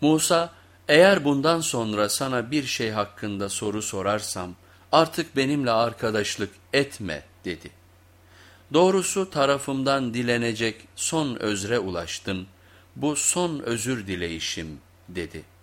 Musa, eğer bundan sonra sana bir şey hakkında soru sorarsam artık benimle arkadaşlık etme dedi. Doğrusu tarafımdan dilenecek son özre ulaştın, bu son özür dileyişim dedi.''